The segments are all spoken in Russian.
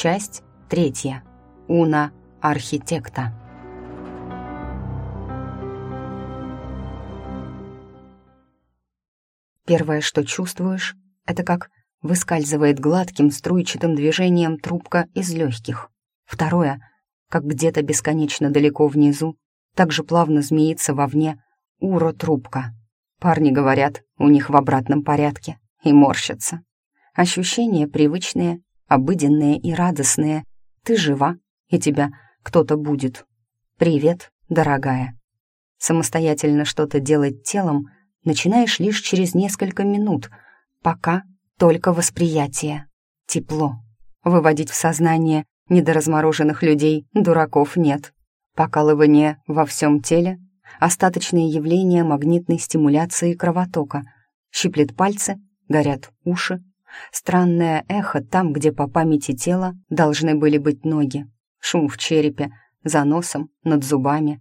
Часть третья. Уна архитекта. Первое, что чувствуешь, это как выскальзывает гладким струйчатым движением трубка из легких. Второе, как где-то бесконечно далеко внизу, так же плавно змеится вовне уро-трубка. Парни говорят, у них в обратном порядке, и морщатся. Ощущения привычные, обыденные и радостные. Ты жива, и тебя кто-то будет. Привет, дорогая. Самостоятельно что-то делать телом начинаешь лишь через несколько минут, пока только восприятие. Тепло. Выводить в сознание недоразмороженных людей дураков нет. Покалывание во всем теле, остаточные явления магнитной стимуляции кровотока. Щиплет пальцы, горят уши. Странное эхо там, где по памяти тела должны были быть ноги. Шум в черепе, за носом, над зубами.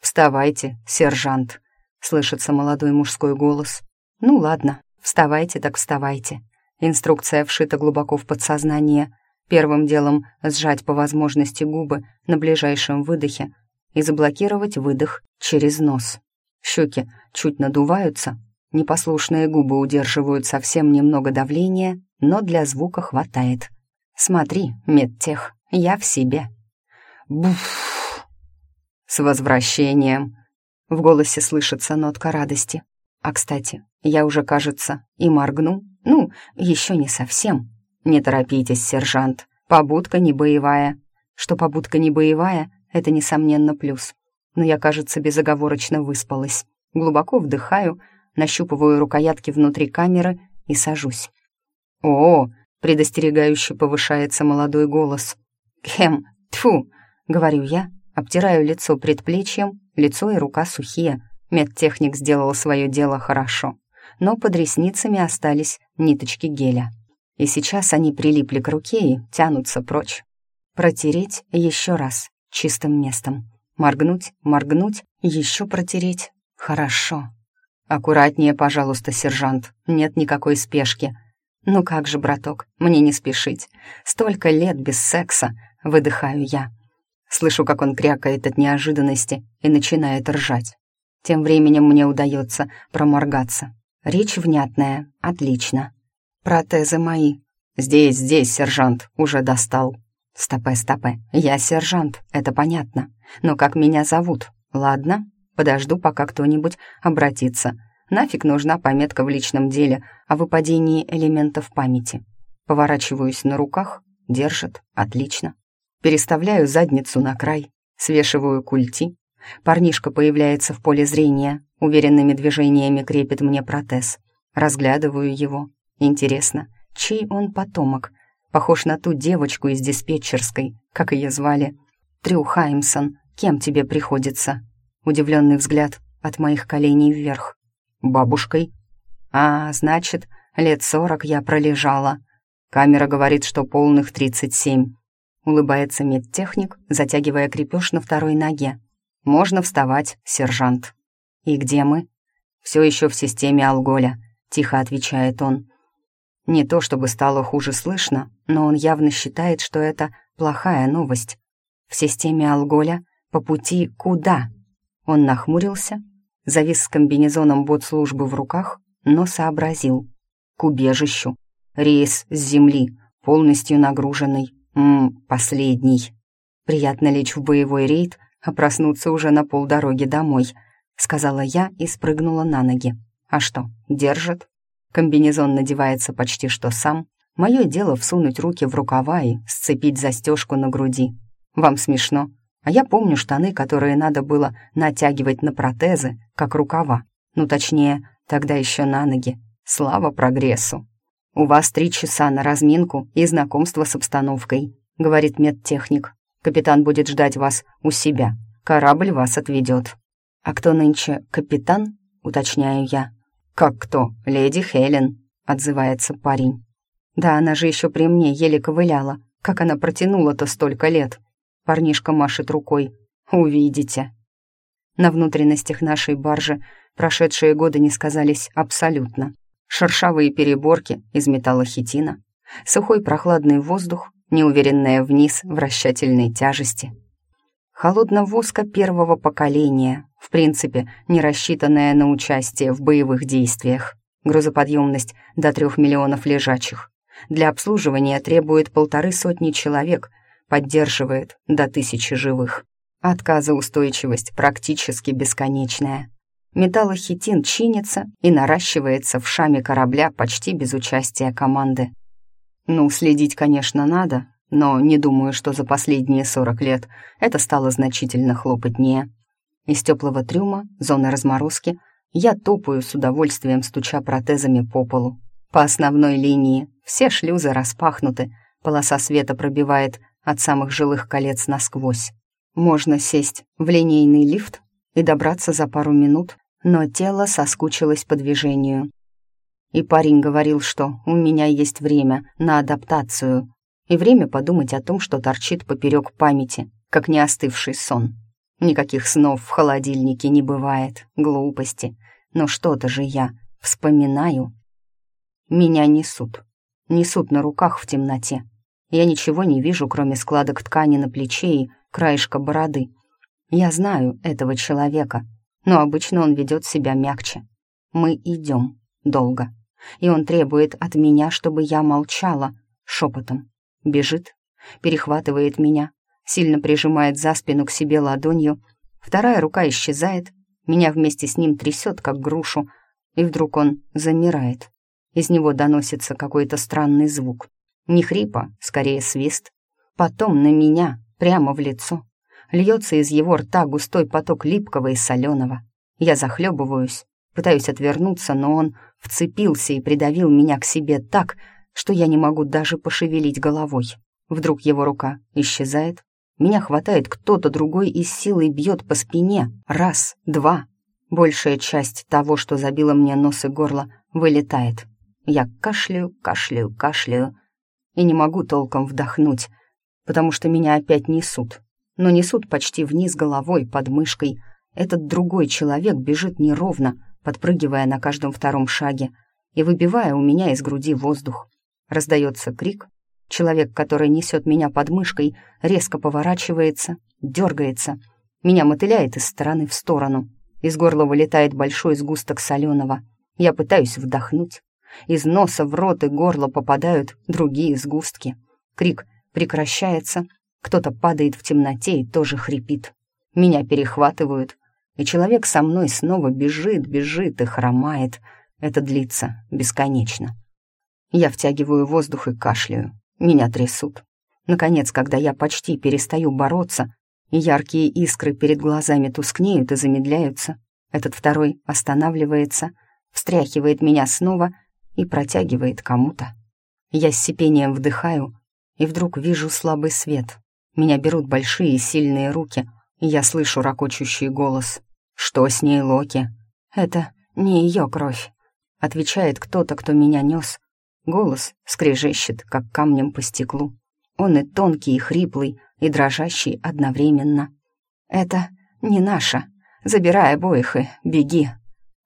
«Вставайте, сержант!» — слышится молодой мужской голос. «Ну ладно, вставайте так вставайте». Инструкция вшита глубоко в подсознание. Первым делом сжать по возможности губы на ближайшем выдохе и заблокировать выдох через нос. Щеки чуть надуваются, непослушные губы удерживают совсем немного давления, но для звука хватает. «Смотри, медтех, я в себе». «Буф!» «С возвращением!» В голосе слышится нотка радости. А, кстати, я уже, кажется, и моргну. Ну, еще не совсем. Не торопитесь, сержант. Побудка не боевая. Что побудка не боевая, это, несомненно, плюс. Но я, кажется, безоговорочно выспалась. Глубоко вдыхаю, нащупываю рукоятки внутри камеры и сажусь. «О!» — предостерегающе повышается молодой голос. «Кем? Тьфу!» — говорю я, обтираю лицо предплечьем, лицо и рука сухие, Медтехник сделал свое дело хорошо, но под ресницами остались ниточки геля. И сейчас они прилипли к руке и тянутся прочь. Протереть еще раз, чистым местом. Моргнуть, моргнуть, еще протереть. Хорошо. Аккуратнее, пожалуйста, сержант, нет никакой спешки. Ну как же, браток, мне не спешить. Столько лет без секса, выдыхаю я. Слышу, как он крякает от неожиданности и начинает ржать. Тем временем мне удается проморгаться. Речь внятная, отлично. Протезы мои. Здесь, здесь, сержант, уже достал. Стопе, стопе, я сержант, это понятно. Но как меня зовут? Ладно, подожду, пока кто-нибудь обратится. Нафиг нужна пометка в личном деле о выпадении элементов памяти. Поворачиваюсь на руках, держит, отлично. Переставляю задницу на край, свешиваю культи, Парнишка появляется в поле зрения, уверенными движениями крепит мне протез. Разглядываю его. Интересно, чей он потомок? Похож на ту девочку из диспетчерской, как ее звали. Трю Хаймсон, кем тебе приходится? Удивленный взгляд от моих коленей вверх. Бабушкой? А, значит, лет сорок я пролежала. Камера говорит, что полных тридцать семь. Улыбается медтехник, затягивая крепеж на второй ноге. «Можно вставать, сержант». «И где мы?» «Все еще в системе Алголя», — тихо отвечает он. Не то чтобы стало хуже слышно, но он явно считает, что это плохая новость. В системе Алголя по пути куда? Он нахмурился, завис с комбинезоном бот-службы в руках, но сообразил. К убежищу. Рейс с земли, полностью нагруженный. Ммм, последний. Приятно лечь в боевой рейд а проснуться уже на полдороги домой», — сказала я и спрыгнула на ноги. «А что, держит?» Комбинезон надевается почти что сам. Мое дело всунуть руки в рукава и сцепить застежку на груди. Вам смешно, а я помню штаны, которые надо было натягивать на протезы, как рукава. Ну, точнее, тогда еще на ноги. Слава прогрессу. «У вас три часа на разминку и знакомство с обстановкой», — говорит медтехник. Капитан будет ждать вас у себя. Корабль вас отведет». «А кто нынче капитан?» — уточняю я. «Как кто? Леди Хелен», — отзывается парень. «Да она же еще при мне еле ковыляла. Как она протянула-то столько лет?» Парнишка машет рукой. «Увидите». На внутренностях нашей баржи прошедшие годы не сказались абсолютно. Шершавые переборки из металлохитина, сухой прохладный воздух неуверенная вниз вращательной тяжести. Холодновозка первого поколения, в принципе, не рассчитанная на участие в боевых действиях. Грузоподъемность до трех миллионов лежачих. Для обслуживания требует полторы сотни человек, поддерживает до тысячи живых. Отказоустойчивость практически бесконечная. Металлохитин чинится и наращивается в шаме корабля почти без участия команды. Ну, следить, конечно, надо, но не думаю, что за последние 40 лет это стало значительно хлопотнее. Из теплого трюма, зоны разморозки, я топаю с удовольствием, стуча протезами по полу. По основной линии все шлюзы распахнуты, полоса света пробивает от самых жилых колец насквозь. Можно сесть в линейный лифт и добраться за пару минут но тело соскучилось по движению. И парень говорил, что у меня есть время на адаптацию и время подумать о том, что торчит поперек памяти, как не остывший сон. Никаких снов в холодильнике не бывает, глупости. Но что-то же я вспоминаю. Меня несут. Несут на руках в темноте. Я ничего не вижу, кроме складок ткани на плече и краешка бороды. Я знаю этого человека — но обычно он ведет себя мягче. Мы идем долго, и он требует от меня, чтобы я молчала, шепотом. Бежит, перехватывает меня, сильно прижимает за спину к себе ладонью, вторая рука исчезает, меня вместе с ним трясет, как грушу, и вдруг он замирает. Из него доносится какой-то странный звук. Не хрипа, скорее свист. Потом на меня, прямо в лицо, льется из его рта густой поток липкого и соленого. Я захлебываюсь, пытаюсь отвернуться, но он вцепился и придавил меня к себе так, что я не могу даже пошевелить головой. Вдруг его рука исчезает, меня хватает кто-то другой и силой бьет по спине. Раз, два. Большая часть того, что забило мне нос и горло, вылетает. Я кашляю, кашляю, кашляю и не могу толком вдохнуть, потому что меня опять несут но несут почти вниз головой, под мышкой. Этот другой человек бежит неровно, подпрыгивая на каждом втором шаге и выбивая у меня из груди воздух. Раздается крик. Человек, который несет меня под мышкой, резко поворачивается, дергается. Меня мотыляет из стороны в сторону. Из горла вылетает большой сгусток соленого. Я пытаюсь вдохнуть. Из носа в рот и горло попадают другие сгустки. Крик прекращается, кто-то падает в темноте и тоже хрипит. Меня перехватывают, и человек со мной снова бежит, бежит и хромает. Это длится бесконечно. Я втягиваю воздух и кашляю. Меня трясут. Наконец, когда я почти перестаю бороться, яркие искры перед глазами тускнеют и замедляются, этот второй останавливается, встряхивает меня снова и протягивает кому-то. Я с сипением вдыхаю и вдруг вижу слабый свет. Меня берут большие и сильные руки, и я слышу ракочущий голос. «Что с ней, Локи?» «Это не ее кровь», — отвечает кто-то, кто меня нес. Голос скрежещет, как камнем по стеклу. Он и тонкий, и хриплый, и дрожащий одновременно. «Это не наша. Забирай обоих и беги.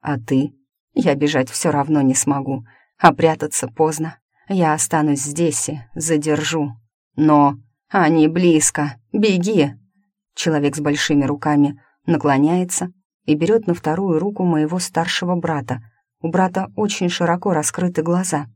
А ты? Я бежать все равно не смогу, а прятаться поздно. Я останусь здесь и задержу. Но «Они близко! Беги!» Человек с большими руками наклоняется и берет на вторую руку моего старшего брата. У брата очень широко раскрыты глаза,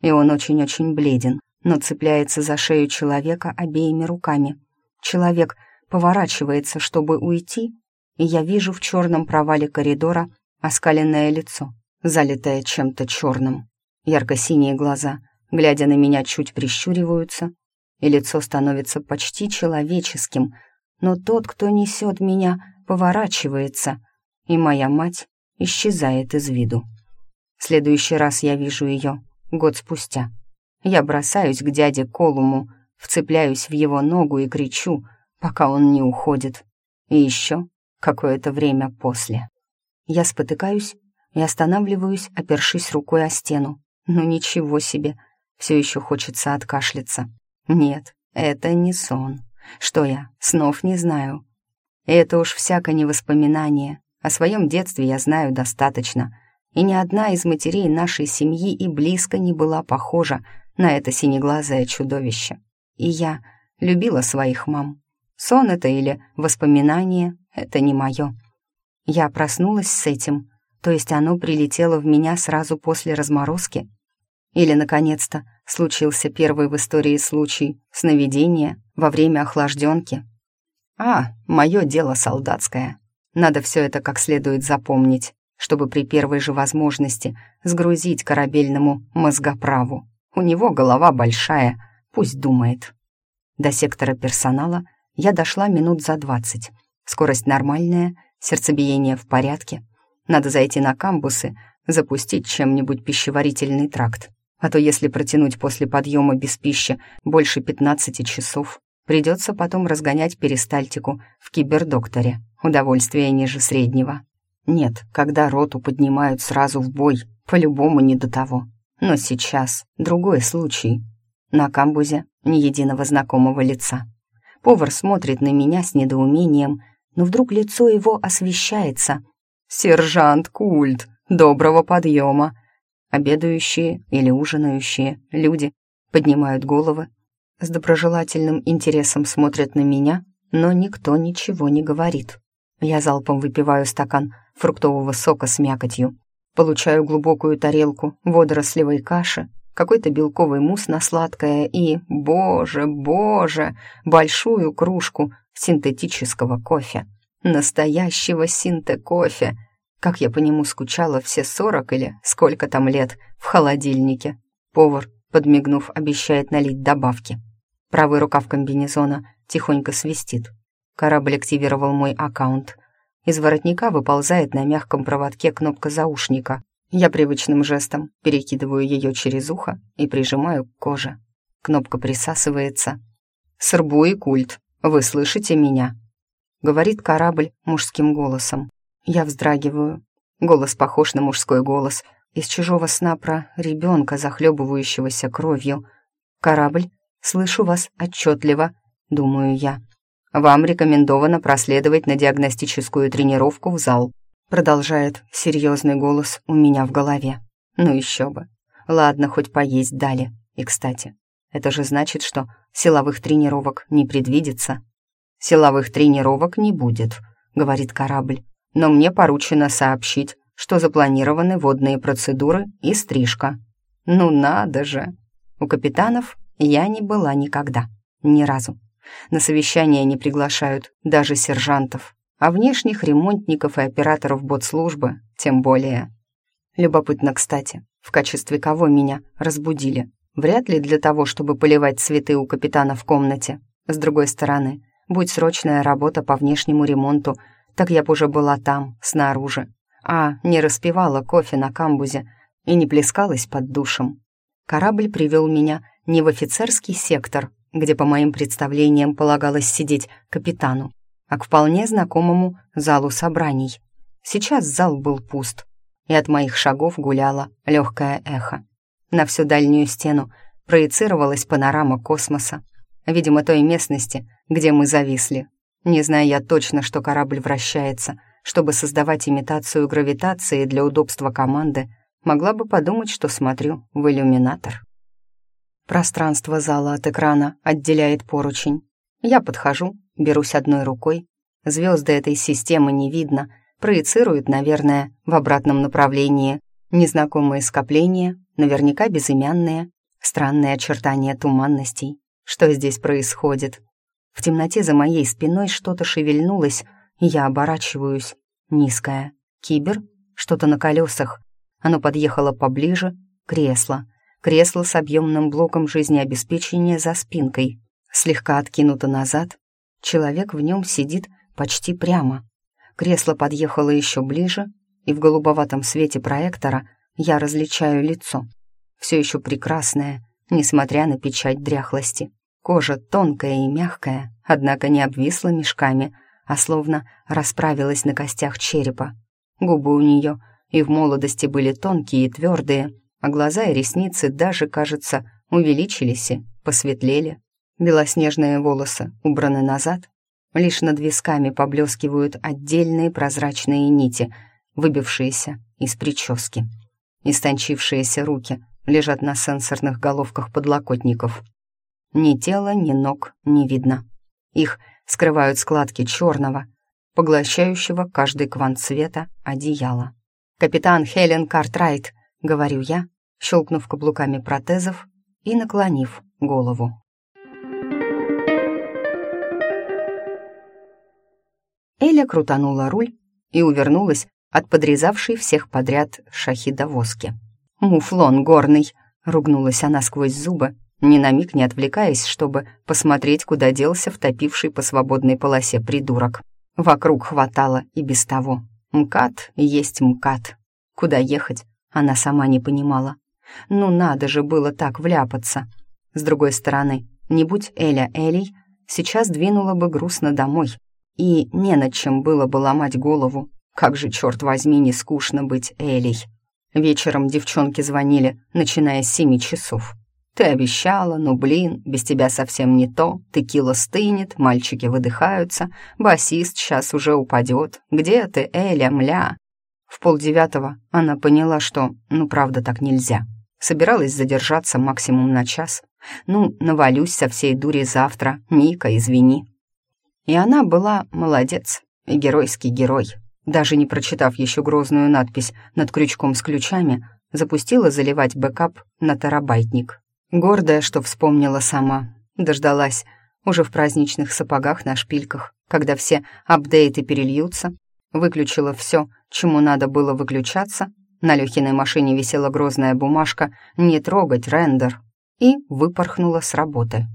и он очень-очень бледен, но цепляется за шею человека обеими руками. Человек поворачивается, чтобы уйти, и я вижу в черном провале коридора оскаленное лицо, залитое чем-то черным. Ярко-синие глаза, глядя на меня, чуть прищуриваются, и лицо становится почти человеческим, но тот, кто несет меня, поворачивается, и моя мать исчезает из виду. Следующий раз я вижу ее год спустя. Я бросаюсь к дяде Колуму, вцепляюсь в его ногу и кричу, пока он не уходит. И еще какое-то время после. Я спотыкаюсь и останавливаюсь, опершись рукой о стену. Ну ничего себе, все еще хочется откашляться. Нет, это не сон. Что я, снов не знаю. Это уж всяко не воспоминание. О своем детстве я знаю достаточно. И ни одна из матерей нашей семьи и близко не была похожа на это синеглазое чудовище. И я любила своих мам. Сон это или воспоминание — это не мое. Я проснулась с этим, то есть оно прилетело в меня сразу после разморозки. Или, наконец-то, случился первый в истории случай сновидения во время охлажденки. А, мое дело солдатское. Надо все это как следует запомнить, чтобы при первой же возможности сгрузить корабельному мозгоправу. У него голова большая, пусть думает. До сектора персонала я дошла минут за двадцать. Скорость нормальная, сердцебиение в порядке. Надо зайти на камбусы, запустить чем-нибудь пищеварительный тракт. А то если протянуть после подъема без пищи больше 15 часов, придется потом разгонять перистальтику в кибердокторе. Удовольствие ниже среднего. Нет, когда роту поднимают сразу в бой, по-любому не до того. Но сейчас другой случай. На камбузе ни единого знакомого лица. Повар смотрит на меня с недоумением, но вдруг лицо его освещается. «Сержант Культ, доброго подъема!» Обедающие или ужинающие люди поднимают головы, с доброжелательным интересом смотрят на меня, но никто ничего не говорит. Я залпом выпиваю стакан фруктового сока с мякотью, получаю глубокую тарелку водорослевой каши, какой-то белковый мусс на сладкое и, боже, боже, большую кружку синтетического кофе. Настоящего синте-кофе, как я по нему скучала все сорок или сколько там лет в холодильнике. Повар, подмигнув, обещает налить добавки. Правый рукав комбинезона тихонько свистит. Корабль активировал мой аккаунт. Из воротника выползает на мягком проводке кнопка заушника. Я привычным жестом перекидываю ее через ухо и прижимаю к коже. Кнопка присасывается. «Србу и культ, вы слышите меня?» Говорит корабль мужским голосом. Я вздрагиваю. Голос похож на мужской голос. Из чужого сна про ребенка, захлебывающегося кровью. «Корабль, слышу вас отчетливо», — думаю я. «Вам рекомендовано проследовать на диагностическую тренировку в зал», продолжает серьезный голос у меня в голове. «Ну еще бы. Ладно, хоть поесть дали. И, кстати, это же значит, что силовых тренировок не предвидится». «Силовых тренировок не будет», — говорит корабль но мне поручено сообщить, что запланированы водные процедуры и стрижка. Ну надо же! У капитанов я не была никогда, ни разу. На совещания не приглашают даже сержантов, а внешних ремонтников и операторов ботслужбы тем более. Любопытно, кстати, в качестве кого меня разбудили. Вряд ли для того, чтобы поливать цветы у капитана в комнате. С другой стороны, будь срочная работа по внешнему ремонту – так я б уже была там, снаружи, а не распивала кофе на камбузе и не плескалась под душем. Корабль привел меня не в офицерский сектор, где, по моим представлениям, полагалось сидеть капитану, а к вполне знакомому залу собраний. Сейчас зал был пуст, и от моих шагов гуляло легкое эхо. На всю дальнюю стену проецировалась панорама космоса, видимо, той местности, где мы зависли, не зная я точно, что корабль вращается, чтобы создавать имитацию гравитации для удобства команды, могла бы подумать, что смотрю в иллюминатор. Пространство зала от экрана отделяет поручень. Я подхожу, берусь одной рукой. Звезды этой системы не видно, проецируют, наверное, в обратном направлении. Незнакомые скопления, наверняка безымянные, странные очертания туманностей. Что здесь происходит? В темноте за моей спиной что-то шевельнулось, и я оборачиваюсь. Низкое. Кибер? Что-то на колесах. Оно подъехало поближе. Кресло. Кресло с объемным блоком жизнеобеспечения за спинкой. Слегка откинуто назад. Человек в нем сидит почти прямо. Кресло подъехало еще ближе, и в голубоватом свете проектора я различаю лицо. Все еще прекрасное, несмотря на печать дряхлости. Кожа тонкая и мягкая, однако не обвисла мешками, а словно расправилась на костях черепа. Губы у нее и в молодости были тонкие и твердые, а глаза и ресницы даже, кажется, увеличились и посветлели. Белоснежные волосы убраны назад, лишь над висками поблескивают отдельные прозрачные нити, выбившиеся из прически. Истончившиеся руки лежат на сенсорных головках подлокотников — Ни тела, ни ног не видно. Их скрывают складки черного, поглощающего каждый квант света одеяла. «Капитан Хелен Картрайт», — говорю я, щелкнув каблуками протезов и наклонив голову. Эля крутанула руль и увернулась от подрезавшей всех подряд шахидовозки. «Муфлон горный!» — ругнулась она сквозь зубы, ни на миг не отвлекаясь, чтобы посмотреть, куда делся втопивший по свободной полосе придурок. Вокруг хватало и без того. МКАД есть МКАД. Куда ехать, она сама не понимала. Ну надо же было так вляпаться. С другой стороны, не будь Эля Элей, сейчас двинула бы грустно домой. И не над чем было бы ломать голову. Как же, черт возьми, не скучно быть Элей. Вечером девчонки звонили, начиная с семи часов. «Ты обещала, ну блин, без тебя совсем не то, текила стынет, мальчики выдыхаются, басист сейчас уже упадет. Где ты, Эля, мля?» В полдевятого она поняла, что, ну правда, так нельзя. Собиралась задержаться максимум на час. Ну, навалюсь со всей дури завтра, Ника, извини. И она была молодец геройский герой. Даже не прочитав еще грозную надпись над крючком с ключами, запустила заливать бэкап на терабайтник. Гордая, что вспомнила сама, дождалась уже в праздничных сапогах на шпильках, когда все апдейты перельются, выключила все, чему надо было выключаться, на Лехиной машине висела грозная бумажка «Не трогать рендер» и выпорхнула с работы.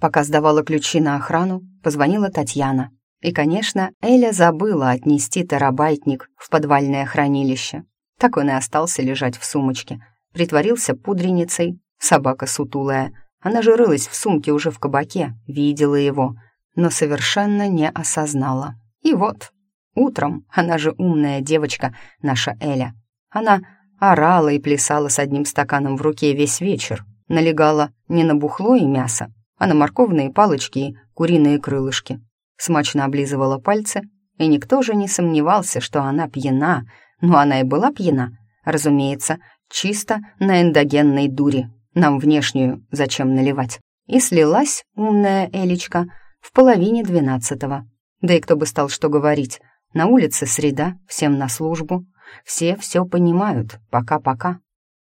Пока сдавала ключи на охрану, позвонила Татьяна. И, конечно, Эля забыла отнести терабайтник в подвальное хранилище. Так он и остался лежать в сумочке. Притворился пудреницей, собака сутулая. Она же рылась в сумке уже в кабаке, видела его, но совершенно не осознала. И вот, утром, она же умная девочка, наша Эля. Она орала и плясала с одним стаканом в руке весь вечер, налегала не на бухло и мясо, а на морковные палочки и куриные крылышки. Смачно облизывала пальцы, и никто же не сомневался, что она пьяна, но она и была пьяна, разумеется, чисто на эндогенной дуре. Нам внешнюю зачем наливать? И слилась умная Элечка в половине двенадцатого. Да и кто бы стал что говорить. На улице среда, всем на службу. Все все понимают, пока-пока.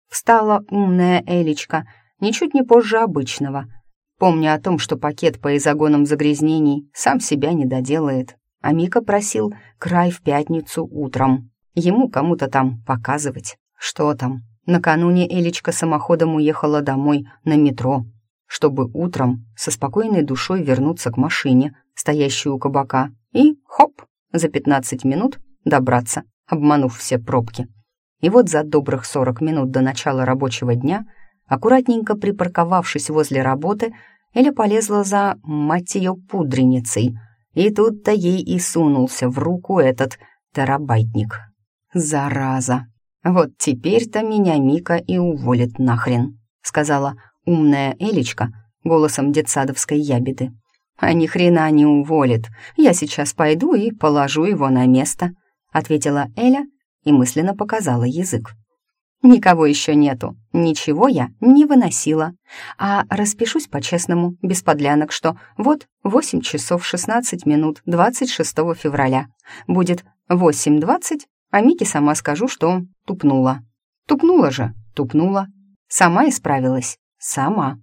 Встала умная Элечка, ничуть не позже обычного — помня о том, что пакет по изогонам загрязнений сам себя не доделает. А Мика просил край в пятницу утром. Ему кому-то там показывать. Что там? Накануне Элечка самоходом уехала домой на метро, чтобы утром со спокойной душой вернуться к машине, стоящей у кабака, и, хоп, за 15 минут добраться, обманув все пробки. И вот за добрых 40 минут до начала рабочего дня, аккуратненько припарковавшись возле работы, Эля полезла за, мать ее, пудреницей, и тут-то ей и сунулся в руку этот терабайтник. «Зараза! Вот теперь-то меня Мика и уволит нахрен», сказала умная Элечка голосом детсадовской ябеды. «А ни хрена не уволит. Я сейчас пойду и положу его на место», ответила Эля и мысленно показала язык. Никого еще нету, ничего я не выносила. А распишусь по-честному, без подлянок, что вот 8 часов 16 минут 26 февраля. Будет 8.20, а Мике сама скажу, что тупнула. Тупнула же, тупнула. Сама исправилась, сама.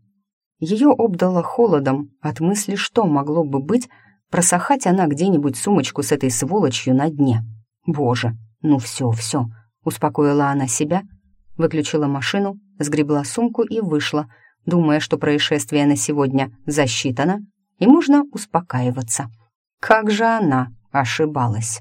Ее обдало холодом от мысли, что могло бы быть, просохать она где-нибудь сумочку с этой сволочью на дне. Боже, ну все, все, успокоила она себя — выключила машину, сгребла сумку и вышла, думая, что происшествие на сегодня засчитано, и можно успокаиваться. Как же она ошибалась.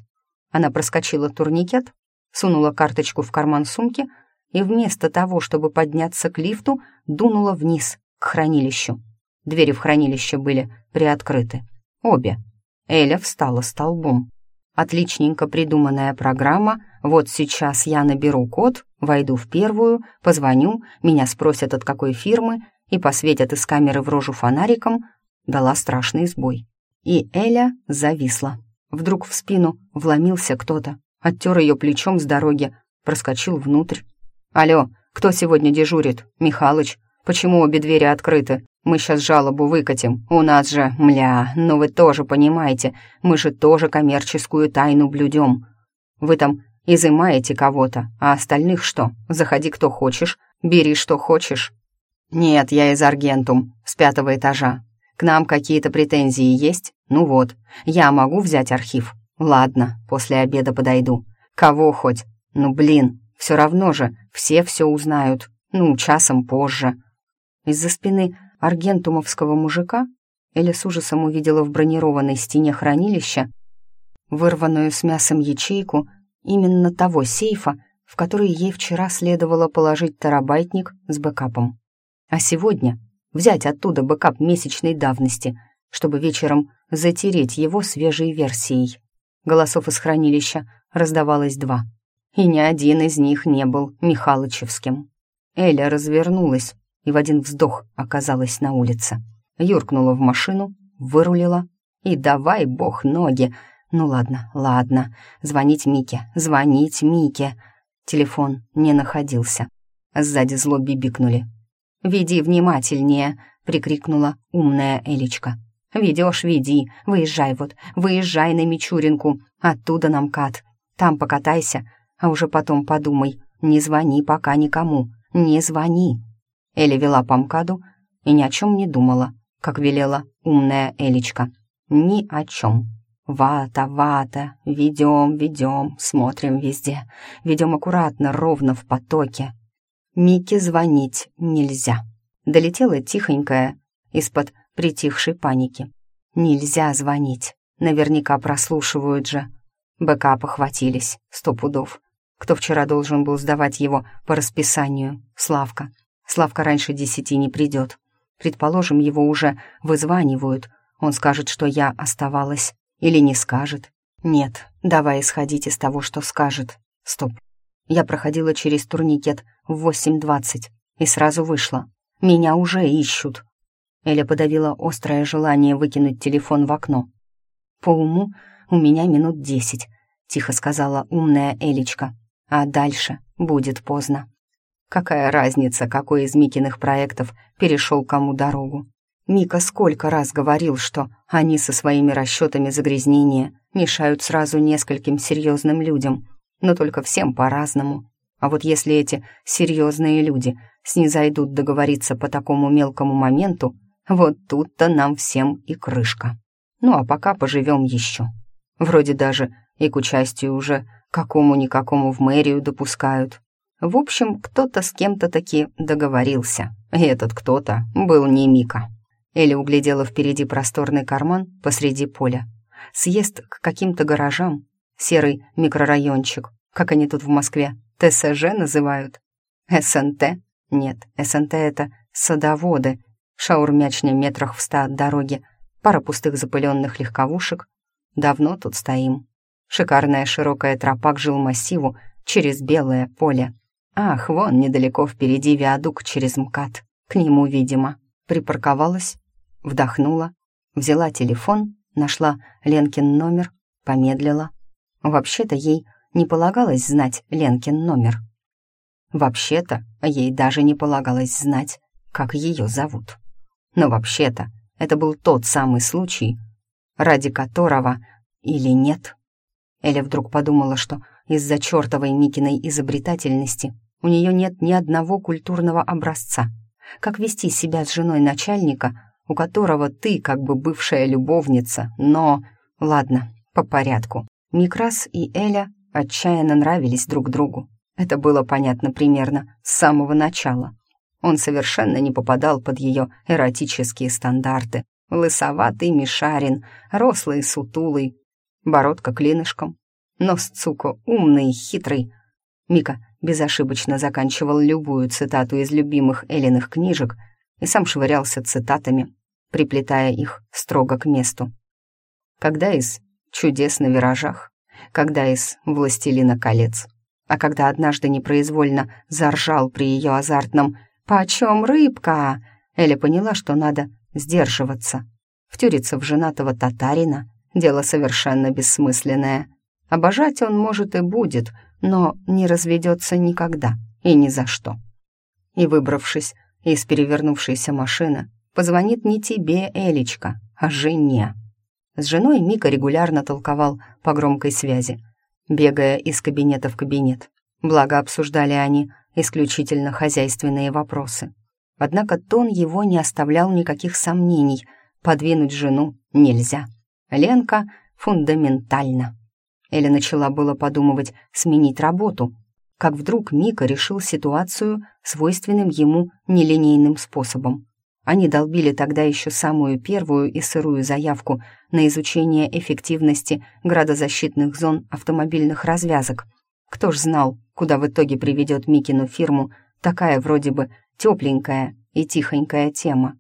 Она проскочила турникет, сунула карточку в карман сумки и вместо того, чтобы подняться к лифту, дунула вниз, к хранилищу. Двери в хранилище были приоткрыты. Обе. Эля встала столбом. Отличненько придуманная программа. Вот сейчас я наберу код, войду в первую, позвоню, меня спросят от какой фирмы и посветят из камеры в рожу фонариком. Дала страшный сбой. И Эля зависла. Вдруг в спину вломился кто-то, оттер ее плечом с дороги, проскочил внутрь. «Алло, кто сегодня дежурит? Михалыч, Почему обе двери открыты? Мы сейчас жалобу выкатим. У нас же, мля, ну вы тоже понимаете, мы же тоже коммерческую тайну блюдем. Вы там изымаете кого-то, а остальных что? Заходи кто хочешь, бери что хочешь. Нет, я из Аргентум, с пятого этажа. К нам какие-то претензии есть? Ну вот, я могу взять архив? Ладно, после обеда подойду. Кого хоть? Ну блин, все равно же, все все узнают. Ну, часом позже. Из-за спины аргентумовского мужика Эля с ужасом увидела в бронированной стене хранилища вырванную с мясом ячейку именно того сейфа, в который ей вчера следовало положить терабайтник с бэкапом. А сегодня взять оттуда бэкап месячной давности, чтобы вечером затереть его свежей версией. Голосов из хранилища раздавалось два, и ни один из них не был Михалычевским. Эля развернулась и в один вздох оказалась на улице. Юркнула в машину, вырулила и давай бог ноги. Ну ладно, ладно, звонить Мике, звонить Мике. Телефон не находился. Сзади зло бибикнули. «Веди внимательнее!» — прикрикнула умная Элечка. «Ведешь, веди, выезжай вот, выезжай на Мичуринку, оттуда нам кат. Там покатайся, а уже потом подумай, не звони пока никому, не звони». Эля вела по МКАДу и ни о чем не думала, как велела умная Элечка. Ни о чем. Вата, вата, ведем, ведем, смотрим везде, ведем аккуратно, ровно в потоке. Мике звонить нельзя. Долетела тихонькая из-под притихшей паники. Нельзя звонить. Наверняка прослушивают же. БК похватились, сто пудов. Кто вчера должен был сдавать его по расписанию? Славка. Славка раньше десяти не придет. Предположим, его уже вызванивают. Он скажет, что я оставалась. Или не скажет. Нет, давай исходить из того, что скажет. Стоп. Я проходила через турникет в 8.20 и сразу вышла. Меня уже ищут. Эля подавила острое желание выкинуть телефон в окно. «По уму у меня минут десять», — тихо сказала умная Элечка. «А дальше будет поздно». Какая разница, какой из Микиных проектов перешел кому дорогу? Мика сколько раз говорил, что они со своими расчетами загрязнения мешают сразу нескольким серьезным людям — но только всем по-разному. А вот если эти серьезные люди снизойдут договориться по такому мелкому моменту, вот тут-то нам всем и крышка. Ну а пока поживем еще. Вроде даже и к участию уже какому-никакому в мэрию допускают. В общем, кто-то с кем-то таки договорился. И этот кто-то был не Мика. Элли углядела впереди просторный карман посреди поля. Съезд к каким-то гаражам, серый микрорайончик, как они тут в Москве, ТСЖ называют. СНТ? Нет, СНТ — это садоводы, шаурмячня метрах в ста от дороги, пара пустых запыленных легковушек. Давно тут стоим. Шикарная широкая тропа к жилмассиву через белое поле. Ах, вон недалеко впереди виадук через МКАД. К нему, видимо. Припарковалась, вдохнула, взяла телефон, нашла Ленкин номер, помедлила. Вообще-то ей не полагалось знать Ленкин номер. Вообще-то ей даже не полагалось знать, как ее зовут. Но вообще-то это был тот самый случай, ради которого или нет. Эля вдруг подумала, что из-за чертовой Микиной изобретательности у нее нет ни одного культурного образца. Как вести себя с женой начальника, у которого ты как бы бывшая любовница, но... Ладно, по порядку. Микрас и Эля отчаянно нравились друг другу. Это было понятно примерно с самого начала. Он совершенно не попадал под ее эротические стандарты. Лысоватый Мишарин, рослый сутулый, бородка клинышком, нос цуко умный, хитрый. Мика безошибочно заканчивал любую цитату из любимых Элиных книжек и сам швырялся цитатами, приплетая их строго к месту. Когда из чудес на виражах, когда из «Властелина колец». А когда однажды непроизвольно заржал при ее азартном «Почем рыбка?», Эля поняла, что надо сдерживаться. Втюриться в женатого татарина — дело совершенно бессмысленное. Обожать он, может, и будет, но не разведется никогда и ни за что. И, выбравшись из перевернувшейся машины позвонит не тебе, Элечка, а жене. С женой Мика регулярно толковал по громкой связи, бегая из кабинета в кабинет. Благо обсуждали они исключительно хозяйственные вопросы. Однако тон его не оставлял никаких сомнений. Подвинуть жену нельзя. Ленка фундаментально. Эля начала было подумывать сменить работу, как вдруг Мика решил ситуацию свойственным ему нелинейным способом. Они долбили тогда еще самую первую и сырую заявку на изучение эффективности градозащитных зон автомобильных развязок. Кто ж знал, куда в итоге приведет Микину фирму такая вроде бы тепленькая и тихонькая тема.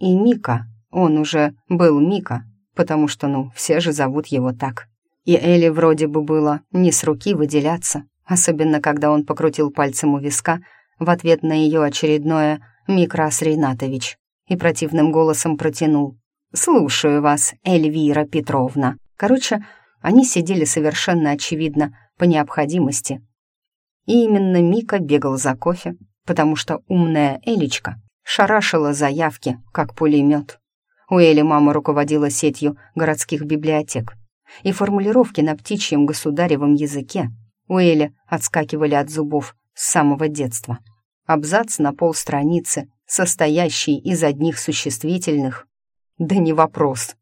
И Мика, он уже был Мика, потому что, ну, все же зовут его так. И Элли вроде бы было не с руки выделяться, особенно когда он покрутил пальцем у виска в ответ на ее очередное «Микрас Ринатович» и противным голосом протянул «Слушаю вас, Эльвира Петровна». Короче, они сидели совершенно очевидно по необходимости. И именно Мика бегал за кофе, потому что умная Элечка шарашила заявки, как пулемет. У Эли мама руководила сетью городских библиотек, и формулировки на птичьем государевом языке у Эли отскакивали от зубов с самого детства. Абзац на полстраницы, состоящий из одних существительных. Да не вопрос.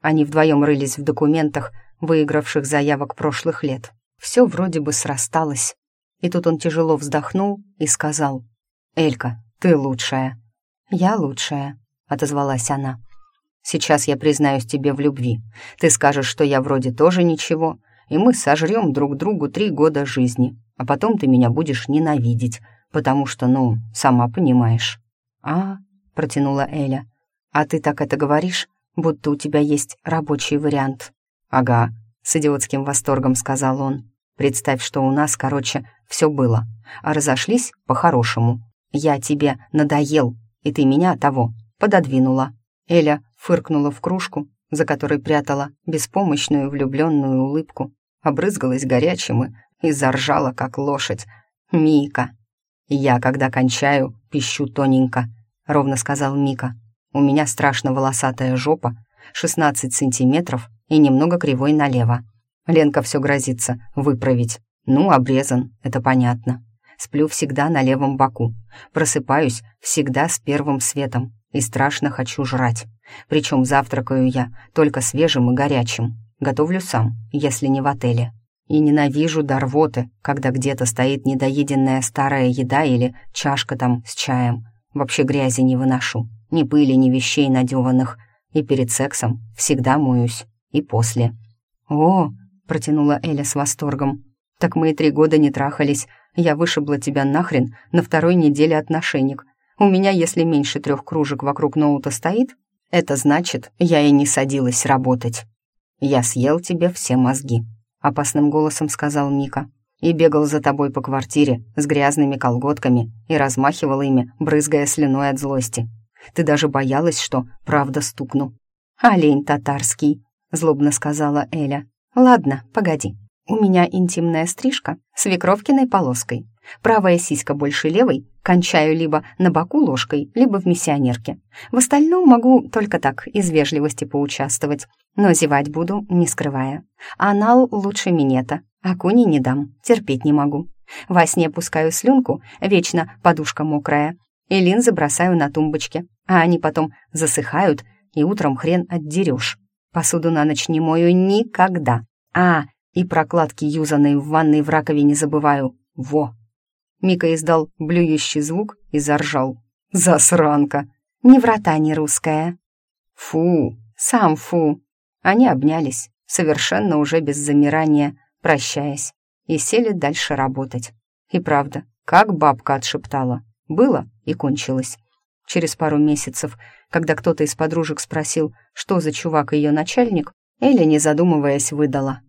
Они вдвоем рылись в документах, выигравших заявок прошлых лет. Все вроде бы срасталось. И тут он тяжело вздохнул и сказал, «Элька, ты лучшая». «Я лучшая», — отозвалась она. «Сейчас я признаюсь тебе в любви. Ты скажешь, что я вроде тоже ничего, и мы сожрем друг другу три года жизни, а потом ты меня будешь ненавидеть, потому что, ну, сама понимаешь». «А», — протянула Эля, «а ты так это говоришь, будто у тебя есть рабочий вариант». «Ага», — с идиотским восторгом сказал он. «Представь, что у нас, короче, все было, а разошлись по-хорошему. Я тебе надоел, и ты меня того пододвинула». Эля фыркнула в кружку, за которой прятала беспомощную влюбленную улыбку, обрызгалась горячим и, и заржала, как лошадь. «Мика!» «Я, когда кончаю, пищу тоненько», — ровно сказал Мика. «У меня страшно волосатая жопа, 16 сантиметров и немного кривой налево. Ленка все грозится выправить. Ну, обрезан, это понятно. Сплю всегда на левом боку. Просыпаюсь всегда с первым светом и страшно хочу жрать. Причем завтракаю я только свежим и горячим. Готовлю сам, если не в отеле. И ненавижу до рвоты, когда где-то стоит недоеденная старая еда или чашка там с чаем. Вообще грязи не выношу, ни пыли, ни вещей надеванных. И перед сексом всегда моюсь. И после. «О!» — протянула Эля с восторгом. «Так мы и три года не трахались. Я вышибла тебя нахрен на второй неделе отношений. У меня, если меньше трех кружек вокруг ноута стоит, это значит, я и не садилась работать. «Я съел тебе все мозги», — опасным голосом сказал Мика. «И бегал за тобой по квартире с грязными колготками и размахивал ими, брызгая слюной от злости. Ты даже боялась, что правда стукну». «Олень татарский», — злобно сказала Эля. «Ладно, погоди. У меня интимная стрижка с свекровкиной полоской. Правая сиська больше левой, кончаю либо на боку ложкой, либо в миссионерке. В остальном могу только так, из вежливости поучаствовать. Но зевать буду, не скрывая. Анал лучше минета, а куни не дам, терпеть не могу. Во сне пускаю слюнку, вечно подушка мокрая, и линзы бросаю на тумбочке, а они потом засыхают, и утром хрен отдерешь. Посуду на ночь не мою никогда. А, и прокладки юзанные в ванной в раковине забываю. Во! Мика издал блюющий звук и заржал. «Засранка!» «Не врата не русская». «Фу! Сам фу!» Они обнялись, совершенно уже без замирания, прощаясь, и сели дальше работать. И правда, как бабка отшептала. Было и кончилось. Через пару месяцев, когда кто-то из подружек спросил, что за чувак ее начальник, Эля, не задумываясь, выдала.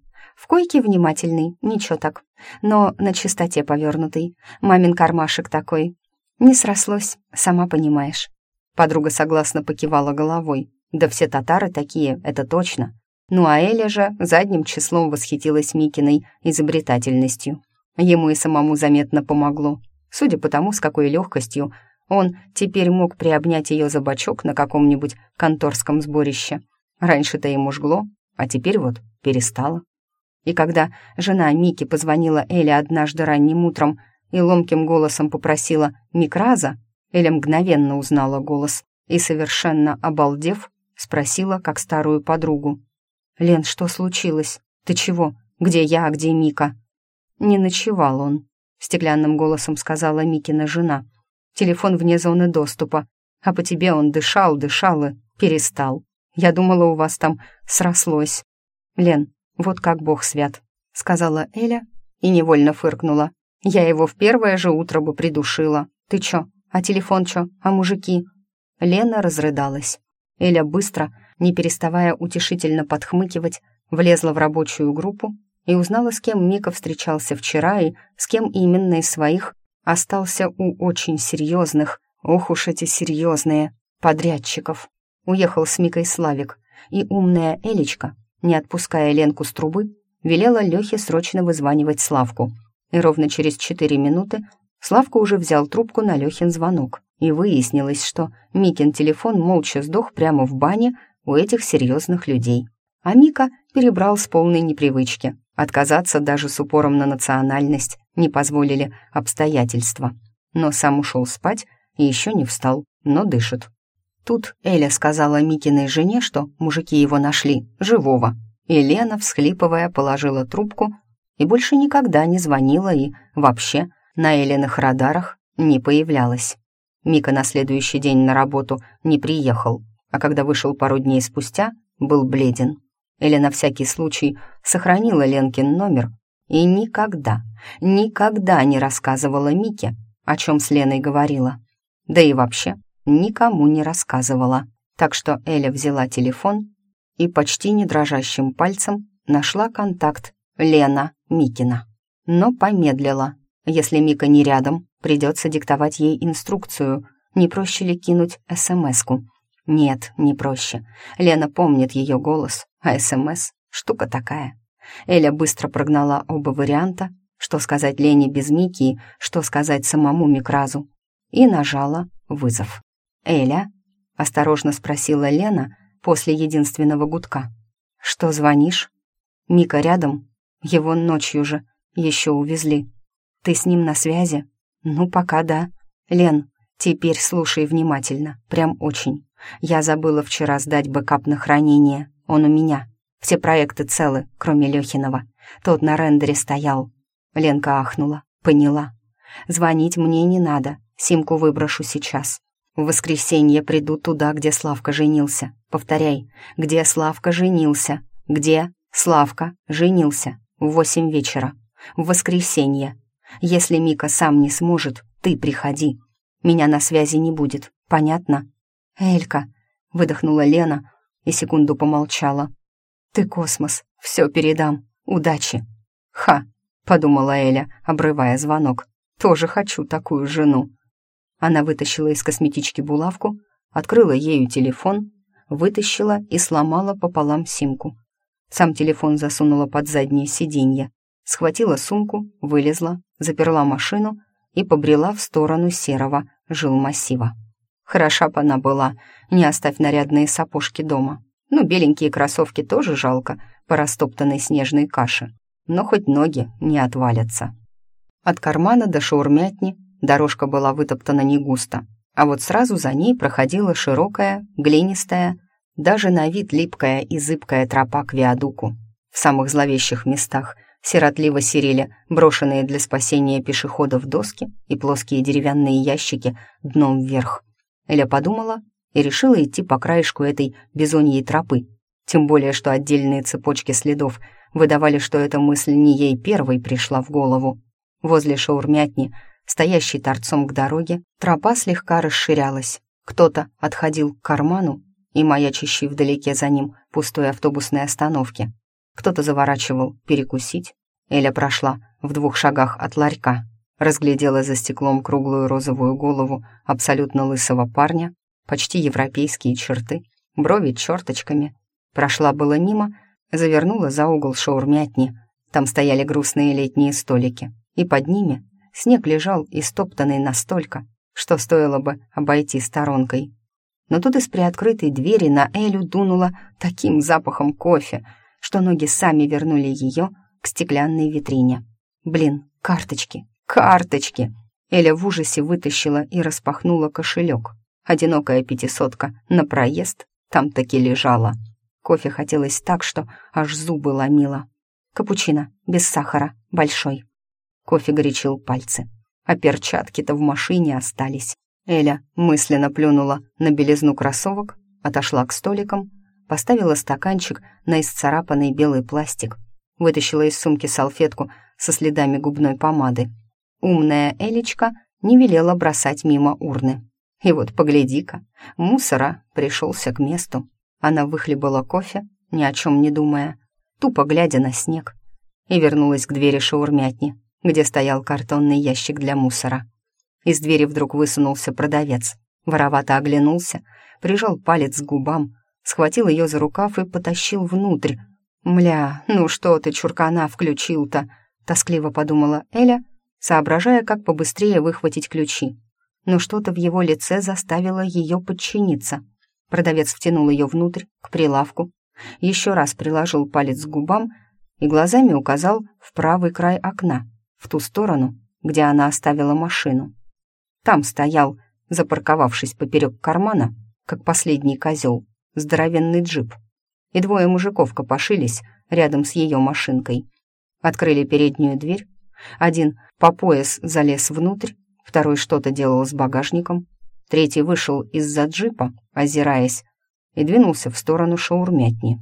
В койке внимательный, ничего так. Но на чистоте повернутый. Мамин кармашек такой. Не срослось, сама понимаешь. Подруга согласно покивала головой. Да все татары такие, это точно. Ну а Эля же задним числом восхитилась Микиной изобретательностью. Ему и самому заметно помогло. Судя по тому, с какой легкостью Он теперь мог приобнять ее за бочок на каком-нибудь конторском сборище. Раньше-то ему жгло, а теперь вот перестало. И когда жена Мики позвонила Эле однажды ранним утром и ломким голосом попросила «Микраза», Эля мгновенно узнала голос и, совершенно обалдев, спросила, как старую подругу. «Лен, что случилось? Ты чего? Где я, а где Мика?» «Не ночевал он», — стеклянным голосом сказала Микина жена. Телефон вне зоны доступа. А по тебе он дышал, дышал и перестал. Я думала, у вас там срослось. Лен, вот как бог свят, сказала Эля и невольно фыркнула. Я его в первое же утро бы придушила. Ты чё? А телефон чё? А мужики? Лена разрыдалась. Эля быстро, не переставая утешительно подхмыкивать, влезла в рабочую группу и узнала, с кем Мика встречался вчера и с кем именно из своих остался у очень серьезных, ох уж эти серьезные, подрядчиков. Уехал с Микой Славик, и умная Элечка, не отпуская Ленку с трубы, велела Лехе срочно вызванивать Славку. И ровно через четыре минуты Славка уже взял трубку на Лехин звонок, и выяснилось, что Микин телефон молча сдох прямо в бане у этих серьезных людей. А Мика перебрал с полной непривычки. Отказаться даже с упором на национальность не позволили обстоятельства. Но сам ушел спать и еще не встал, но дышит. Тут Эля сказала Микиной жене, что мужики его нашли, живого. И Лена, всхлипывая, положила трубку и больше никогда не звонила и вообще на Элиных радарах не появлялась. Мика на следующий день на работу не приехал, а когда вышел пару дней спустя, был бледен. Эля на всякий случай сохранила Ленкин номер и никогда, никогда не рассказывала Мике, о чем с Леной говорила. Да и вообще никому не рассказывала. Так что Эля взяла телефон и почти не дрожащим пальцем нашла контакт Лена Микина. Но помедлила. Если Мика не рядом, придется диктовать ей инструкцию, не проще ли кинуть СМС-ку. Нет, не проще. Лена помнит ее голос, а СМС — штука такая. Эля быстро прогнала оба варианта, что сказать Лене без Мики, что сказать самому Мике сразу, и нажала вызов. «Эля?» — осторожно спросила Лена после единственного гудка. «Что звонишь?» «Мика рядом. Его ночью же еще увезли. Ты с ним на связи?» «Ну, пока да. Лен, теперь слушай внимательно, прям очень. Я забыла вчера сдать бэкап на хранение. Он у меня. Все проекты целы, кроме Лехиного. Тот на рендере стоял. Ленка ахнула. Поняла. Звонить мне не надо. Симку выброшу сейчас. В воскресенье приду туда, где Славка женился. Повторяй, где Славка женился. Где Славка женился. В восемь вечера. В воскресенье. Если Мика сам не сможет, ты приходи. Меня на связи не будет. Понятно? Элька, выдохнула Лена и секунду помолчала. «Ты космос, все передам. Удачи!» «Ха!» — подумала Эля, обрывая звонок. «Тоже хочу такую жену!» Она вытащила из косметички булавку, открыла ею телефон, вытащила и сломала пополам симку. Сам телефон засунула под заднее сиденье, схватила сумку, вылезла, заперла машину и побрела в сторону серого жилмассива. Хороша бы она была, не оставь нарядные сапожки дома. Ну, беленькие кроссовки тоже жалко по растоптанной снежной каше, но хоть ноги не отвалятся. От кармана до шаурмятни дорожка была вытоптана не густо, а вот сразу за ней проходила широкая, глинистая, даже на вид липкая и зыбкая тропа к виадуку. В самых зловещих местах сиротливо серели брошенные для спасения пешеходов доски и плоские деревянные ящики дном вверх. Эля подумала, и решила идти по краешку этой бизоньей тропы. Тем более, что отдельные цепочки следов выдавали, что эта мысль не ей первой пришла в голову. Возле шаурмятни, стоящей торцом к дороге, тропа слегка расширялась. Кто-то отходил к карману и маячащий вдалеке за ним пустой автобусной остановке. Кто-то заворачивал перекусить. Эля прошла в двух шагах от ларька, разглядела за стеклом круглую розовую голову абсолютно лысого парня почти европейские черты, брови черточками. Прошла было мимо, завернула за угол шаурмятни. Там стояли грустные летние столики, и под ними снег лежал истоптанный настолько, что стоило бы обойти сторонкой. Но тут из приоткрытой двери на Элю дунуло таким запахом кофе, что ноги сами вернули ее к стеклянной витрине. Блин, карточки, карточки! Эля в ужасе вытащила и распахнула кошелек. Одинокая пятисотка на проезд там таки лежала. Кофе хотелось так, что аж зубы ломило. Капучино, без сахара, большой. Кофе горячил пальцы, а перчатки-то в машине остались. Эля мысленно плюнула на белизну кроссовок, отошла к столикам, поставила стаканчик на исцарапанный белый пластик, вытащила из сумки салфетку со следами губной помады. Умная Элечка не велела бросать мимо урны. И вот погляди-ка, мусора пришелся к месту. Она выхлебала кофе, ни о чем не думая, тупо глядя на снег, и вернулась к двери шаурмятни, где стоял картонный ящик для мусора. Из двери вдруг высунулся продавец, воровато оглянулся, прижал палец к губам, схватил ее за рукав и потащил внутрь. «Мля, ну что ты, чуркана, включил-то?» — тоскливо подумала Эля, соображая, как побыстрее выхватить ключи. Но что-то в его лице заставило ее подчиниться. Продавец втянул ее внутрь, к прилавку, еще раз приложил палец к губам и глазами указал в правый край окна, в ту сторону, где она оставила машину. Там стоял, запарковавшись поперек кармана, как последний козел, здоровенный джип. И двое мужиков копошились рядом с ее машинкой. Открыли переднюю дверь. Один по пояс залез внутрь, второй что-то делал с багажником, третий вышел из-за джипа, озираясь, и двинулся в сторону шаурмятни.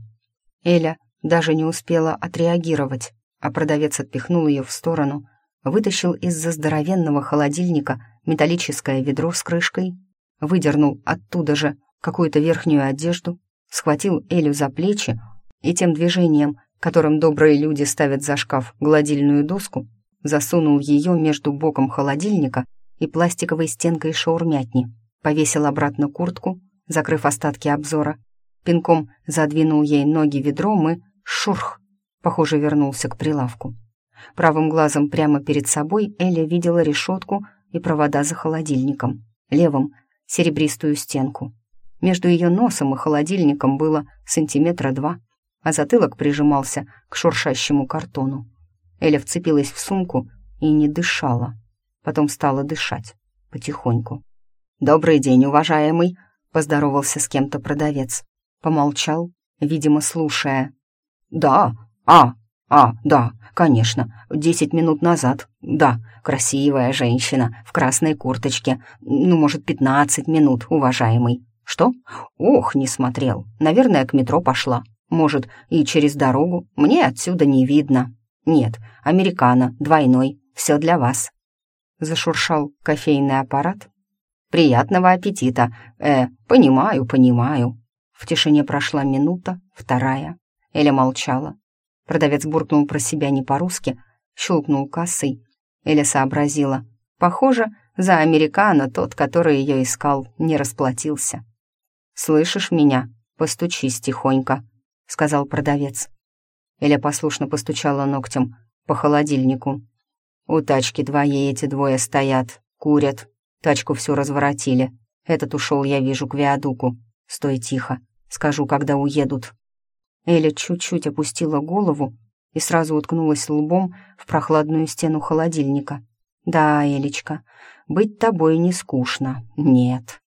Эля даже не успела отреагировать, а продавец отпихнул ее в сторону, вытащил из-за здоровенного холодильника металлическое ведро с крышкой, выдернул оттуда же какую-то верхнюю одежду, схватил Элю за плечи и тем движением, которым добрые люди ставят за шкаф гладильную доску, засунул ее между боком холодильника и пластиковой стенкой шаурмятни, повесил обратно куртку, закрыв остатки обзора, пинком задвинул ей ноги ведром и шурх, похоже, вернулся к прилавку. Правым глазом прямо перед собой Эля видела решетку и провода за холодильником, левым — серебристую стенку. Между ее носом и холодильником было сантиметра два, а затылок прижимался к шуршащему картону. Эля вцепилась в сумку и не дышала. Потом стала дышать, потихоньку. «Добрый день, уважаемый!» — поздоровался с кем-то продавец. Помолчал, видимо, слушая. «Да, а, а, да, конечно, десять минут назад, да, красивая женщина в красной курточке, ну, может, пятнадцать минут, уважаемый. Что? Ох, не смотрел, наверное, к метро пошла. Может, и через дорогу, мне отсюда не видно. Нет, американо, двойной, все для вас». Зашуршал кофейный аппарат. «Приятного аппетита! Э, понимаю, понимаю». В тишине прошла минута, вторая. Эля молчала. Продавец буркнул про себя не по-русски, щелкнул кассой. Эля сообразила. Похоже, за американо тот, который ее искал, не расплатился. «Слышишь меня? Постучись тихонько», — сказал продавец. Эля послушно постучала ногтем по холодильнику. «У тачки твоей эти двое стоят, курят. Тачку всю разворотили. Этот ушел, я вижу, к виадуку. Стой тихо. Скажу, когда уедут». Эля чуть-чуть опустила голову и сразу уткнулась лбом в прохладную стену холодильника. «Да, Элечка, быть тобой не скучно, нет».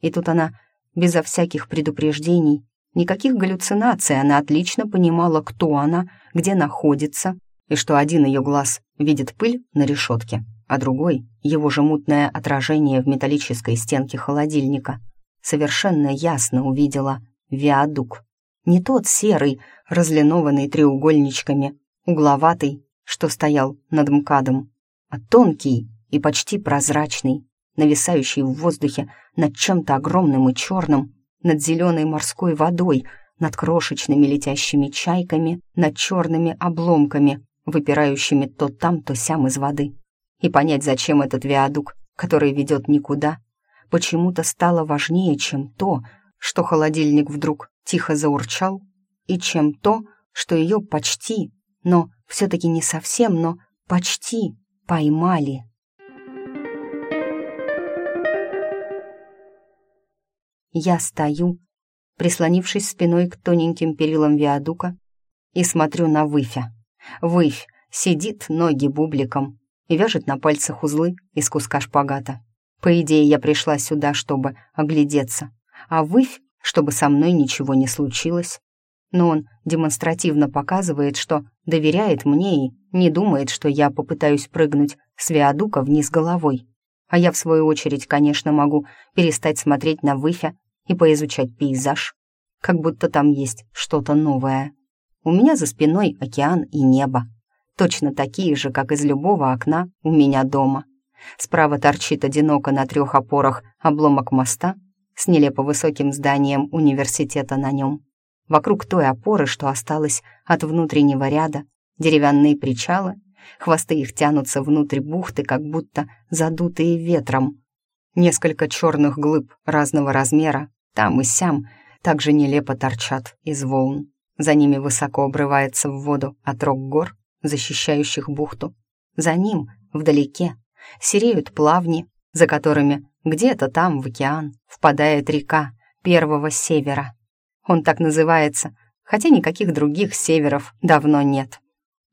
И тут она, безо всяких предупреждений, никаких галлюцинаций, она отлично понимала, кто она, где находится, и что один ее глаз видит пыль на решетке, а другой — его же мутное отражение в металлической стенке холодильника. Совершенно ясно увидела виадук. Не тот серый, разлинованный треугольничками, угловатый, что стоял над МКАДом, а тонкий и почти прозрачный, нависающий в воздухе над чем-то огромным и черным, над зеленой морской водой, над крошечными летящими чайками, над черными обломками, выпирающими то там, то сям из воды. И понять, зачем этот виадук, который ведет никуда, почему-то стало важнее, чем то, что холодильник вдруг тихо заурчал, и чем то, что ее почти, но все-таки не совсем, но почти поймали. я стою, прислонившись спиной к тоненьким перилам виадука, и смотрю на Выфя. Выфь сидит, ноги бубликом, и вяжет на пальцах узлы из куска шпагата. По идее, я пришла сюда, чтобы оглядеться, а Выфь, чтобы со мной ничего не случилось. Но он демонстративно показывает, что доверяет мне и не думает, что я попытаюсь прыгнуть с виадука вниз головой. А я, в свою очередь, конечно, могу перестать смотреть на Выфя и поизучать пейзаж, как будто там есть что-то новое. У меня за спиной океан и небо, точно такие же, как из любого окна у меня дома. Справа торчит одиноко на трех опорах обломок моста с нелепо высоким зданием университета на нем. Вокруг той опоры, что осталось от внутреннего ряда, деревянные причалы, хвосты их тянутся внутрь бухты, как будто задутые ветром. Несколько черных глыб разного размера, там и сям, также нелепо торчат из волн. За ними высоко обрывается в воду отрог гор, защищающих бухту. За ним, вдалеке, сереют плавни, за которыми где-то там в океан впадает река первого севера. Он так называется, хотя никаких других северов давно нет.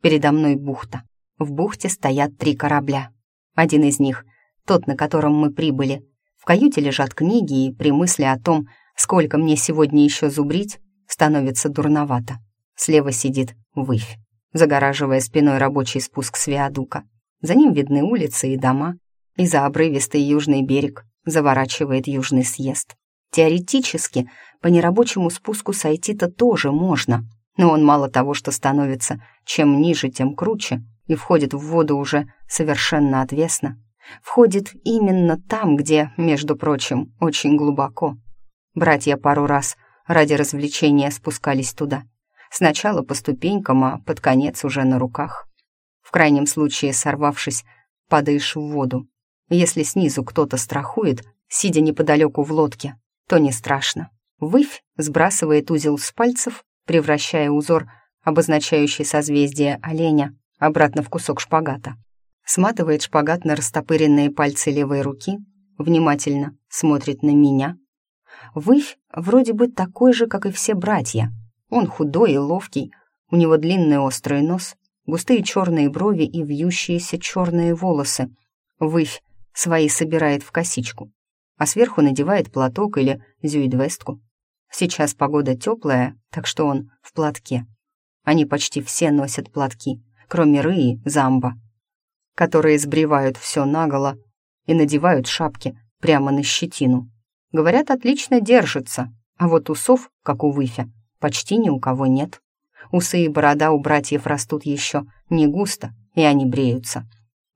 Передо мной бухта. В бухте стоят три корабля. Один из них, тот, на котором мы прибыли. В каюте лежат книги, и при мысли о том, сколько мне сегодня еще зубрить, становится дурновато. Слева сидит Выфь, загораживая спиной рабочий спуск с виадука. За ним видны улицы и дома, и за обрывистый южный берег заворачивает южный съезд. Теоретически, по нерабочему спуску сойти-то тоже можно, но он мало того, что становится чем ниже, тем круче, и входит в воду уже совершенно отвесно. Входит именно там, где, между прочим, очень глубоко. Братья пару раз ради развлечения спускались туда. Сначала по ступенькам, а под конец уже на руках. В крайнем случае, сорвавшись, падаешь в воду. Если снизу кто-то страхует, сидя неподалеку в лодке, то не страшно. Выфь сбрасывает узел с пальцев, превращая узор, обозначающий созвездие оленя, обратно в кусок шпагата. Сматывает шпагат на растопыренные пальцы левой руки, внимательно смотрит на меня. Выфь вроде бы такой же, как и все братья. Он худой и ловкий, у него длинный острый нос, густые черные брови и вьющиеся черные волосы. Выфь свои собирает в косичку а сверху надевает платок или зюидвестку. Сейчас погода теплая, так что он в платке. Они почти все носят платки, кроме Рыи, Замба, которые сбривают все наголо и надевают шапки прямо на щетину. Говорят, отлично держится, а вот усов, как у Выфя, почти ни у кого нет. Усы и борода у братьев растут еще не густо, и они бреются.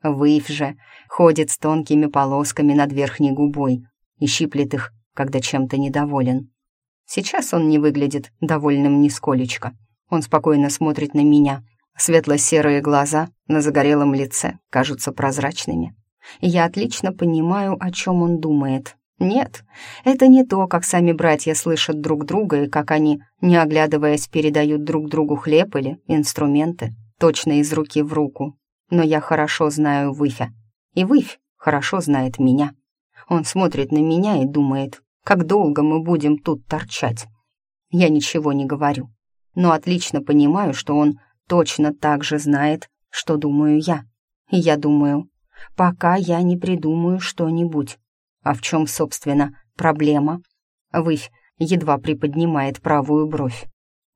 Выфь же ходит с тонкими полосками над верхней губой, и щиплет их, когда чем-то недоволен. Сейчас он не выглядит довольным нисколечко. Он спокойно смотрит на меня. Светло-серые глаза на загорелом лице кажутся прозрачными. Я отлично понимаю, о чем он думает. Нет, это не то, как сами братья слышат друг друга и как они, не оглядываясь, передают друг другу хлеб или инструменты, точно из руки в руку. Но я хорошо знаю Выфя, и Выфь хорошо знает меня. Он смотрит на меня и думает, как долго мы будем тут торчать. Я ничего не говорю, но отлично понимаю, что он точно так же знает, что думаю я. И я думаю, пока я не придумаю что-нибудь. А в чем, собственно, проблема? Выфь едва приподнимает правую бровь.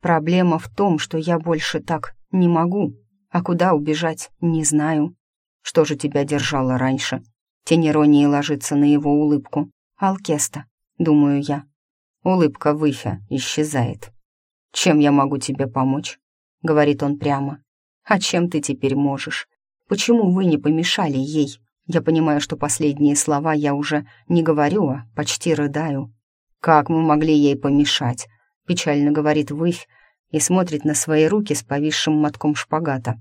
Проблема в том, что я больше так не могу, а куда убежать, не знаю. Что же тебя держало раньше? Тень иронии ложится на его улыбку. «Алкеста», — думаю я. Улыбка Выфя исчезает. «Чем я могу тебе помочь?» — говорит он прямо. «А чем ты теперь можешь? Почему вы не помешали ей?» Я понимаю, что последние слова я уже не говорю, а почти рыдаю. «Как мы могли ей помешать?» — печально говорит Выфь и смотрит на свои руки с повисшим мотком шпагата.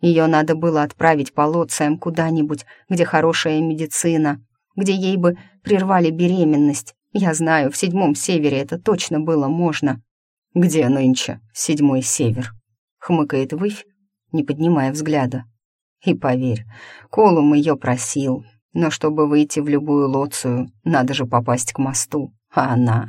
Ее надо было отправить по лоциям куда-нибудь, где хорошая медицина, где ей бы прервали беременность. Я знаю, в седьмом севере это точно было можно. «Где нынче седьмой север?» — хмыкает Выфь, не поднимая взгляда. И поверь, Колум ее просил, но чтобы выйти в любую лоцию, надо же попасть к мосту, А она...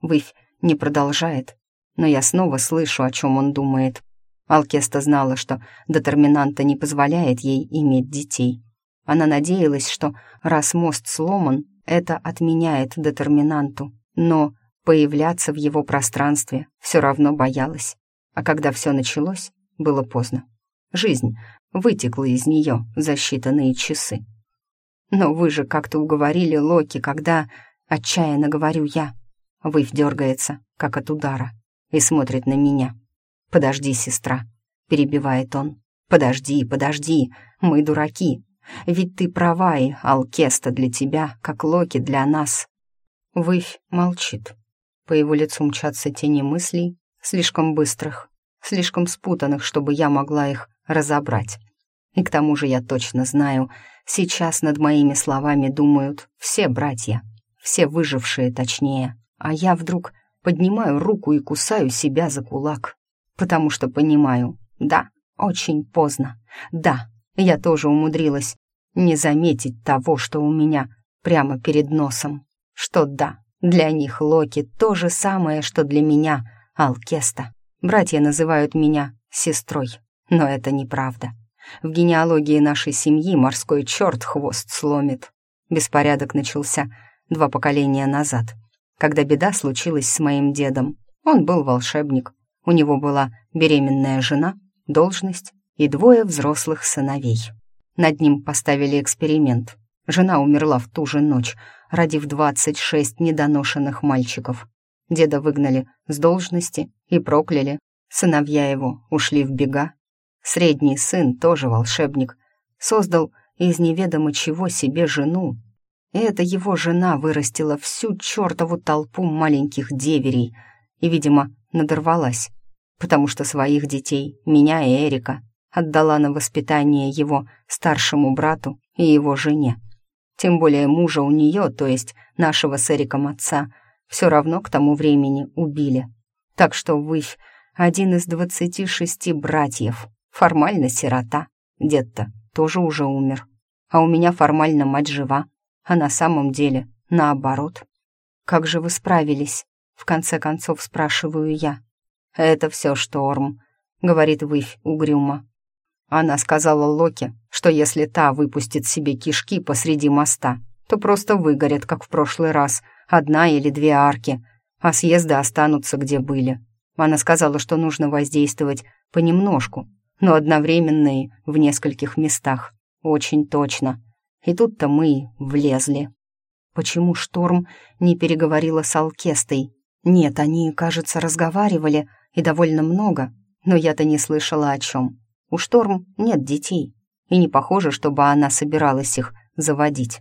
Выфь не продолжает, но я снова слышу, о чем он думает. Алкеста знала, что детерминанта не позволяет ей иметь детей. Она надеялась, что раз мост сломан, это отменяет детерминанту, но появляться в его пространстве все равно боялась. А когда все началось, было поздно. Жизнь вытекла из нее за считанные часы. «Но вы же как-то уговорили Локи, когда...» Отчаянно говорю я. Выв дергается, как от удара, и смотрит на меня. «Подожди, сестра», — перебивает он. «Подожди, подожди, мы дураки. Ведь ты права, и Алкеста для тебя, как Локи для нас». Выфь молчит. По его лицу мчатся тени мыслей, слишком быстрых, слишком спутанных, чтобы я могла их разобрать. И к тому же я точно знаю, сейчас над моими словами думают все братья, все выжившие точнее, а я вдруг поднимаю руку и кусаю себя за кулак, потому что понимаю, да, очень поздно, да, я тоже умудрилась не заметить того, что у меня прямо перед носом, что да, для них Локи то же самое, что для меня Алкеста. Братья называют меня сестрой, но это неправда. В генеалогии нашей семьи морской черт хвост сломит. Беспорядок начался два поколения назад, когда беда случилась с моим дедом. Он был волшебник. У него была беременная жена, должность и двое взрослых сыновей. Над ним поставили эксперимент. Жена умерла в ту же ночь, родив 26 недоношенных мальчиков. Деда выгнали с должности и прокляли. Сыновья его ушли в бега, Средний сын, тоже волшебник, создал из неведомо чего себе жену. И эта его жена вырастила всю чертову толпу маленьких деверей и, видимо, надорвалась, потому что своих детей, меня и Эрика, отдала на воспитание его старшему брату и его жене. Тем более мужа у нее, то есть нашего с Эриком отца, все равно к тому времени убили. Так что Выфь — один из двадцати шести братьев, Формально сирота. Дед-то тоже уже умер. А у меня формально мать жива, а на самом деле наоборот. «Как же вы справились?» — в конце концов спрашиваю я. «Это все шторм», — говорит Выфь угрюмо. Она сказала Локе, что если та выпустит себе кишки посреди моста, то просто выгорят, как в прошлый раз, одна или две арки, а съезды останутся где были. Она сказала, что нужно воздействовать понемножку, но одновременно и в нескольких местах. Очень точно. И тут-то мы влезли. Почему Шторм не переговорила с Алкестой? Нет, они, кажется, разговаривали, и довольно много, но я-то не слышала о чем. У Шторм нет детей, и не похоже, чтобы она собиралась их заводить.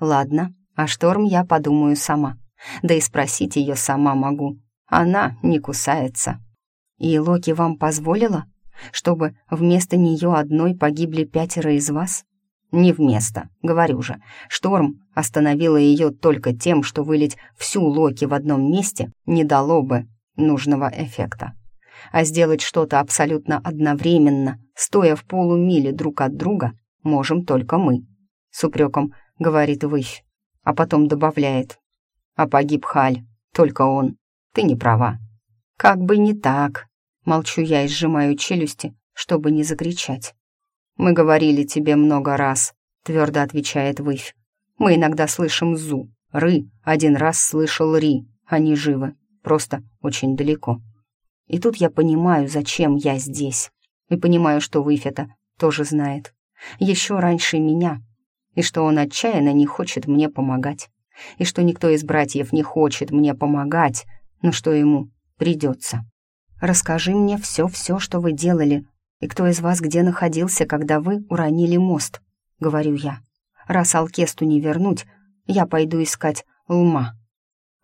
Ладно, а Шторм я подумаю сама. Да и спросить ее сама могу. Она не кусается. И Локи вам позволила? чтобы вместо нее одной погибли пятеро из вас? Не вместо, говорю же. Шторм остановила ее только тем, что вылить всю Локи в одном месте не дало бы нужного эффекта. А сделать что-то абсолютно одновременно, стоя в полумиле друг от друга, можем только мы. С упреком говорит Выфь, а потом добавляет. А погиб Халь, только он. Ты не права. Как бы не так, Молчу я и сжимаю челюсти, чтобы не закричать. «Мы говорили тебе много раз», — твердо отвечает Выфь. «Мы иногда слышим Зу, Ры, один раз слышал Ри, они живы, просто очень далеко». И тут я понимаю, зачем я здесь. И понимаю, что Выфь это тоже знает. Еще раньше меня. И что он отчаянно не хочет мне помогать. И что никто из братьев не хочет мне помогать, но что ему придется. Расскажи мне все-все, что вы делали, и кто из вас где находился, когда вы уронили мост», — говорю я. «Раз Алкесту не вернуть, я пойду искать Лма».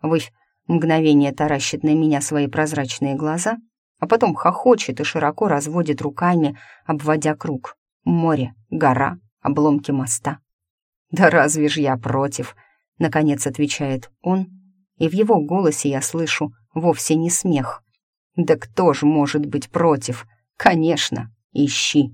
Выфь мгновение таращит на меня свои прозрачные глаза, а потом хохочет и широко разводит руками, обводя круг. Море, гора, обломки моста. «Да разве ж я против?» — наконец отвечает он, и в его голосе я слышу вовсе не смех — да кто ж может быть против? Конечно, ищи.